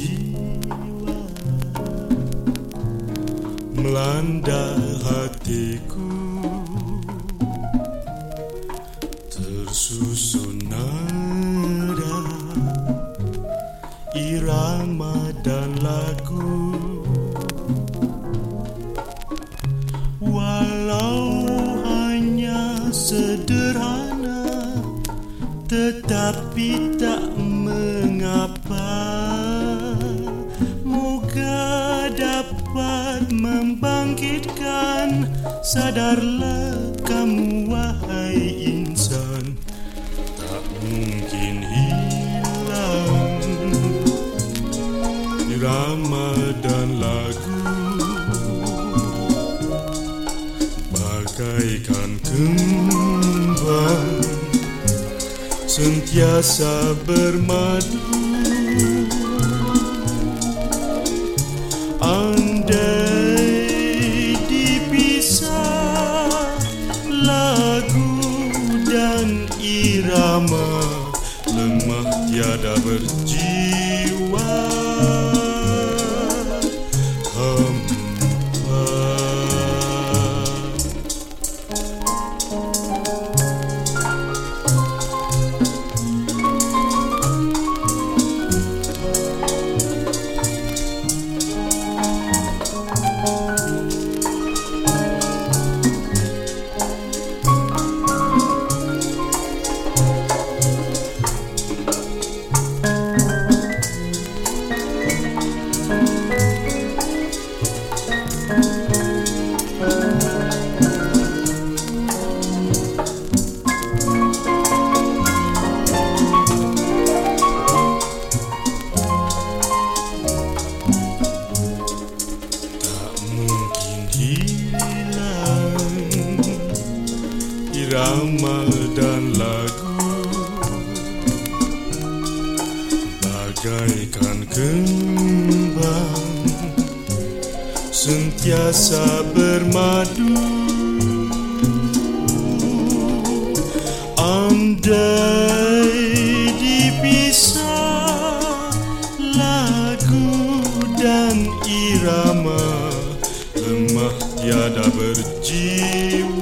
Jiwa. Melanda hatiku. Tersusun nada. Irama dan lagu. Walau hanya sederhana tetapi tak mengapa membangkitkan Sadarlah kamu wahai insan Tak mungkin hilang Irama dan lagu. Bagaikan kembang sentiasa bermadu irama Lemah tiada berjiwa irama dan lagu. Bagaikan kembang sentiasa bermadu. Andai dipisah lagu dan irama lemah tiada berjaya